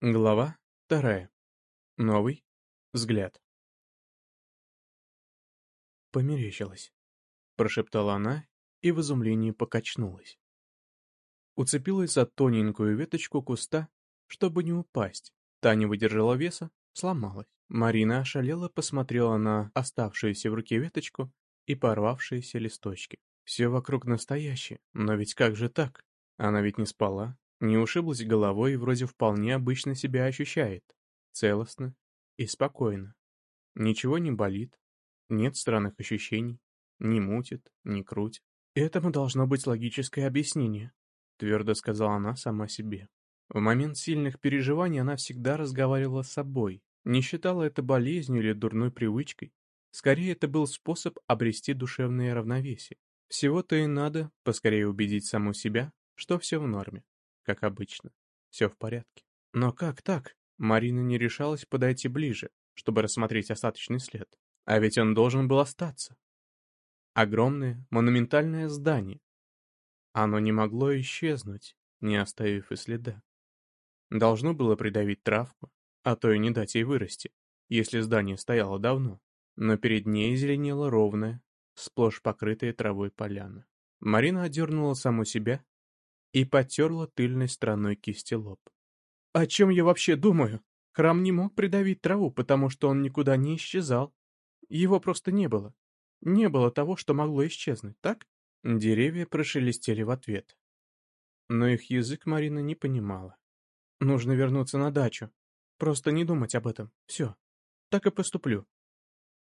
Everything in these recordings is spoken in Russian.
Глава вторая. Новый взгляд. Померещилась, прошептала она и в изумлении покачнулась. Уцепилась за тоненькую веточку куста, чтобы не упасть. Та не выдержала веса, сломалась. Марина ошалела посмотрела на оставшуюся в руке веточку и порвавшиеся листочки. Все вокруг настоящее, но ведь как же так? Она ведь не спала, не ушиблась головой и вроде вполне обычно себя ощущает. Целостно и спокойно. Ничего не болит, нет странных ощущений, не мутит, не крутит. Этому должно быть логическое объяснение, твердо сказала она сама себе. В момент сильных переживаний она всегда разговаривала с собой, не считала это болезнью или дурной привычкой. Скорее, это был способ обрести душевное равновесие. Всего-то и надо поскорее убедить саму себя, что все в норме как обычно. Все в порядке. Но как так? Марина не решалась подойти ближе, чтобы рассмотреть остаточный след. А ведь он должен был остаться. Огромное, монументальное здание. Оно не могло исчезнуть, не оставив и следа. Должно было придавить травку, а то и не дать ей вырасти, если здание стояло давно. Но перед ней зеленела ровная, сплошь покрытая травой поляна. Марина одернула саму себя и потерла тыльной стороной кисти лоб. «О чем я вообще думаю? Храм не мог придавить траву, потому что он никуда не исчезал. Его просто не было. Не было того, что могло исчезнуть, так?» Деревья прошелестели в ответ. Но их язык Марина не понимала. «Нужно вернуться на дачу. Просто не думать об этом. Все. Так и поступлю».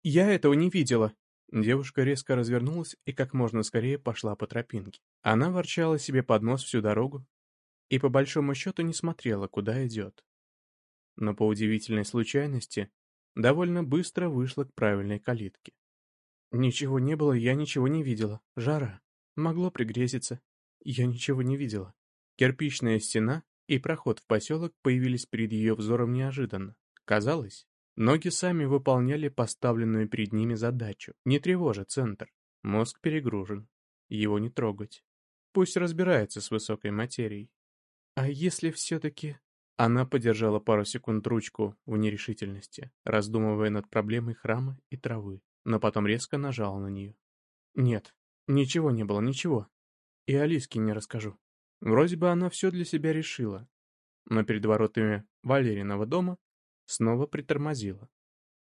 «Я этого не видела», Девушка резко развернулась и как можно скорее пошла по тропинке. Она ворчала себе под нос всю дорогу и по большому счету не смотрела, куда идет. Но по удивительной случайности довольно быстро вышла к правильной калитке. Ничего не было, я ничего не видела. Жара. Могло пригрезиться. Я ничего не видела. Кирпичная стена и проход в поселок появились перед ее взором неожиданно. Казалось, Ноги сами выполняли поставленную перед ними задачу, не тревожа центр. Мозг перегружен, его не трогать. Пусть разбирается с высокой материей. А если все-таки... Она подержала пару секунд ручку в нерешительности, раздумывая над проблемой храма и травы, но потом резко нажала на нее. Нет, ничего не было, ничего. И Алиске не расскажу. Вроде бы она все для себя решила. Но перед воротами Валериного дома снова притормозила.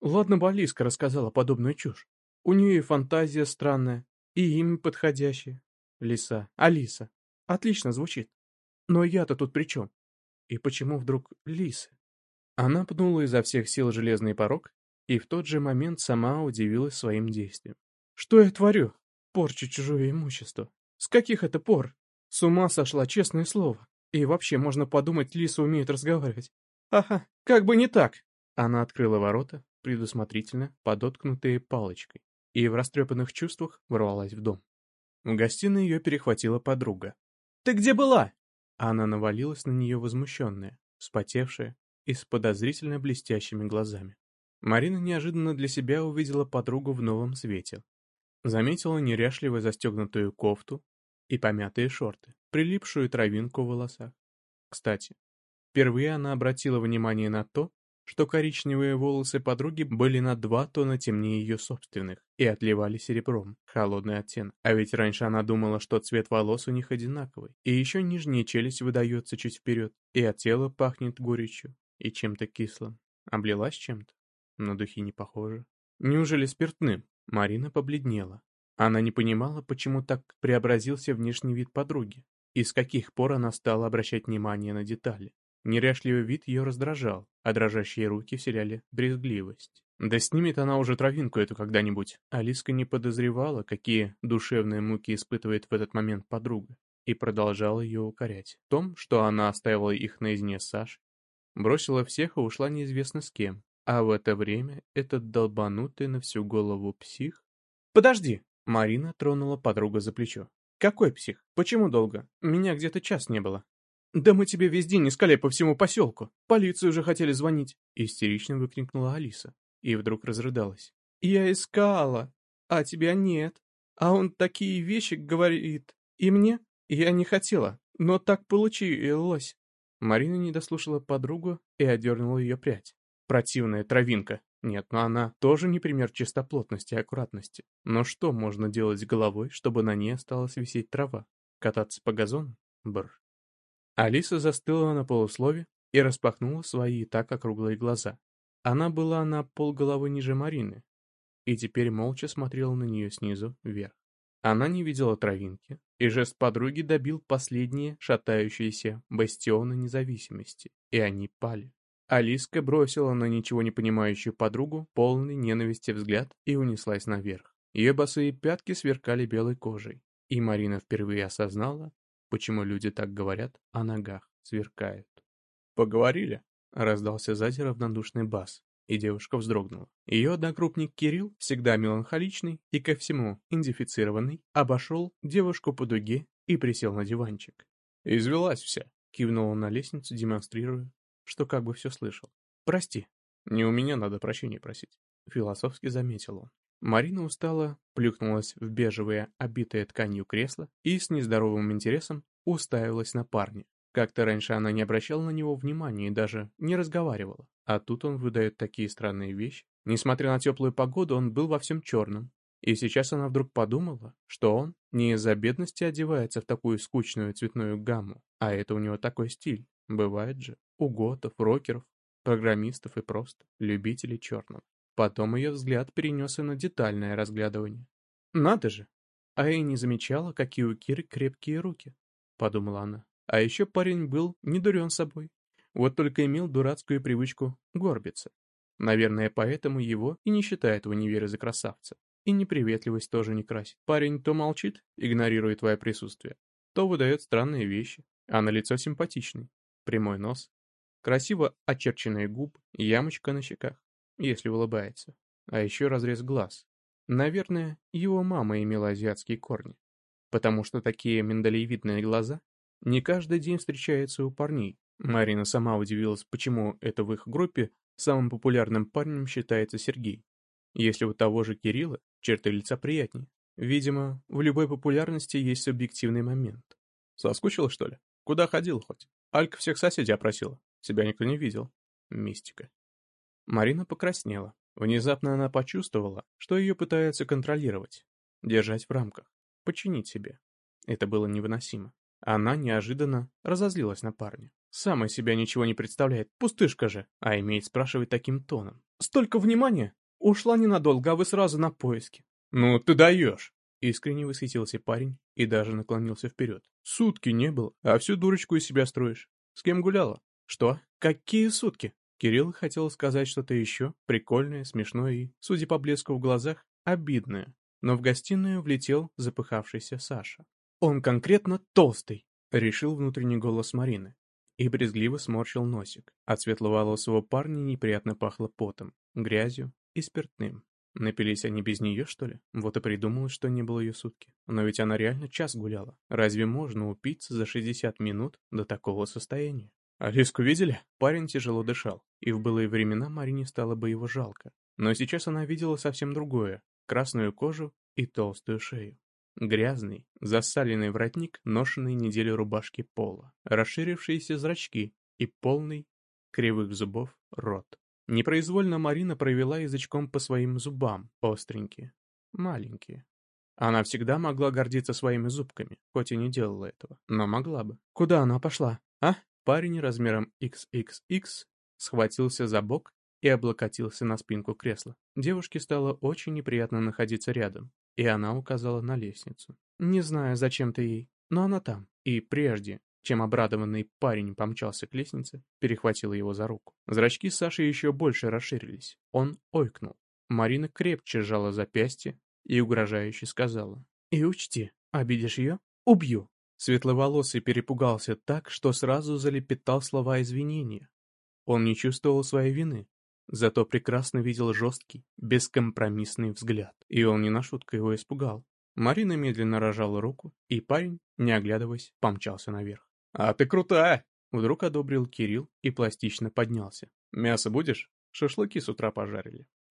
Ладно бы Алиска рассказала подобную чушь. У нее и фантазия странная, и имя подходящее. Лиса. Алиса. Отлично звучит. Но я-то тут при чем? И почему вдруг лисы? Она пнула изо всех сил железный порог и в тот же момент сама удивилась своим действием. Что я творю? Порчу чужое имущество. С каких это пор? С ума сошла, честное слово. И вообще, можно подумать, лисы умеют разговаривать. Ага, как бы не так. Она открыла ворота, предусмотрительно подоткнутые палочкой, и в растрепанных чувствах ворвалась в дом. В гостиной ее перехватила подруга. «Ты где была?» Она навалилась на нее возмущенная, вспотевшая и с подозрительно блестящими глазами. Марина неожиданно для себя увидела подругу в новом свете. Заметила неряшливо застегнутую кофту и помятые шорты, прилипшую травинку в волосах. Кстати, Впервые она обратила внимание на то, что коричневые волосы подруги были на два тона темнее ее собственных и отливали серебром, холодный оттенок. А ведь раньше она думала, что цвет волос у них одинаковый. И еще нижняя челюсть выдается чуть вперед, и от тела пахнет горечью и чем-то кислым. Облилась чем-то? На духи не похоже. Неужели спиртным? Марина побледнела. Она не понимала, почему так преобразился внешний вид подруги, и с каких пор она стала обращать внимание на детали. Неряшливый вид ее раздражал, а дрожащие руки вселяли брезгливость. Да снимет она уже травинку эту когда-нибудь. Алиска не подозревала, какие душевные муки испытывает в этот момент подруга, и продолжала ее укорять. В том, что она оставила их наедине с Сашей, бросила всех и ушла неизвестно с кем. А в это время этот долбанутый на всю голову псих... «Подожди!» — Марина тронула подругу за плечо. «Какой псих? Почему долго? Меня где-то час не было». «Да мы тебе весь день искали по всему поселку. Полицию уже хотели звонить!» Истерично выкрикнула Алиса. И вдруг разрыдалась. «Я искала, а тебя нет. А он такие вещи говорит. И мне? Я не хотела, но так получилось». Марина не дослушала подругу и одернула ее прядь. Противная травинка. Нет, но она тоже не пример чистоплотности и аккуратности. Но что можно делать с головой, чтобы на ней осталась висеть трава? Кататься по газону? Бр. Алиса застыла на полуслове и распахнула свои и так округлые глаза. Она была на полголовы ниже Марины и теперь молча смотрела на нее снизу вверх. Она не видела травинки, и жест подруги добил последние шатающиеся бастионы независимости, и они пали. Алиска бросила на ничего не понимающую подругу полный ненависти взгляд и унеслась наверх. Ее босые пятки сверкали белой кожей, и Марина впервые осознала, почему люди так говорят о ногах сверкают. «Поговорили?» — раздался сзади равнодушный бас, и девушка вздрогнула. Ее одногруппник Кирилл, всегда меланхоличный и ко всему идентифицированный, обошел девушку по дуге и присел на диванчик. «Извелась вся», — кивнул он на лестницу, демонстрируя, что как бы все слышал. «Прости, не у меня надо прощения просить», — философски заметил он. Марина устала, плюхнулась в бежевое, обитое тканью кресло и с нездоровым интересом уставилась на парня. Как-то раньше она не обращала на него внимания и даже не разговаривала. А тут он выдает такие странные вещи. Несмотря на теплую погоду, он был во всем черном. И сейчас она вдруг подумала, что он не из-за бедности одевается в такую скучную цветную гамму, а это у него такой стиль. Бывает же. У готов, рокеров, программистов и просто любителей черного. Потом ее взгляд перенесся на детальное разглядывание. «Надо же! А я не замечала, какие у Киры крепкие руки», — подумала она. А еще парень был не дурен собой. Вот только имел дурацкую привычку горбиться. Наверное, поэтому его и не считают в универе за красавца. И неприветливость тоже не красит. Парень то молчит, игнорируя твое присутствие, то выдает странные вещи, а на лицо симпатичный. Прямой нос, красиво очерченные губы, ямочка на щеках, если улыбается. А еще разрез глаз. Наверное, его мама имела азиатские корни, потому что такие миндалевидные глаза не каждый день встречается у парней. Марина сама удивилась, почему это в их группе самым популярным парнем считается Сергей. Если у того же Кирилла черты лица приятнее. Видимо, в любой популярности есть субъективный момент. Соскучила, что ли? Куда ходил хоть? Алька всех соседей опросила. Тебя никто не видел. Мистика. Марина покраснела. Внезапно она почувствовала, что ее пытаются контролировать, держать в рамках, подчинить себе. Это было невыносимо. Она неожиданно разозлилась на парня. Сам из себя ничего не представляет, пустышка же, а имеет спрашивать таким тоном. «Столько внимания! Ушла ненадолго, а вы сразу на поиски». «Ну, ты даешь!» Искренне восхитился парень и даже наклонился вперед. «Сутки не было, а всю дурочку из себя строишь. С кем гуляла?» «Что? Какие сутки?» Кирилл хотел сказать что-то еще, прикольное, смешное и, судя по блеску в глазах, обидное. Но в гостиную влетел запыхавшийся Саша. «Он конкретно толстый», — решил внутренний голос Марины. И брезгливо сморщил носик. От светловолосого парня неприятно пахло потом, грязью и спиртным. Напились они без нее, что ли? Вот и придумала, что не было ее сутки. Но ведь она реально час гуляла. Разве можно упиться за 60 минут до такого состояния? Алиску видели? Парень тяжело дышал, и в былые времена Марине стало бы его жалко. Но сейчас она видела совсем другое — красную кожу и толстую шею. Грязный, засаленный воротник, ношенный неделю рубашки пола, расширившиеся зрачки и полный кривых зубов рот. Непроизвольно Марина провела язычком по своим зубам, остренькие, маленькие. Она всегда могла гордиться своими зубками, хоть и не делала этого, но могла бы. Куда она пошла, а? Парень размером XXX схватился за бок и облокотился на спинку кресла. Девушке стало очень неприятно находиться рядом, и она указала на лестницу. Не знаю, зачем ты ей, но она там. И прежде, чем обрадованный парень помчался к лестнице, перехватила его за руку. Зрачки Саши еще больше расширились. Он ойкнул. Марина крепче сжала запястье и угрожающе сказала. «И учти, обидишь ее — убью». Светловолосый перепугался так, что сразу залепетал слова извинения. Он не чувствовал своей вины, Зато прекрасно видел жесткий, бескомпромиссный взгляд, и он не на шутку его испугал. Марина медленно рожала руку, и парень, не оглядываясь, помчался наверх. «А ты крутая!» Вдруг одобрил Кирилл и пластично поднялся. «Мясо будешь? Шашлыки с утра пожарили».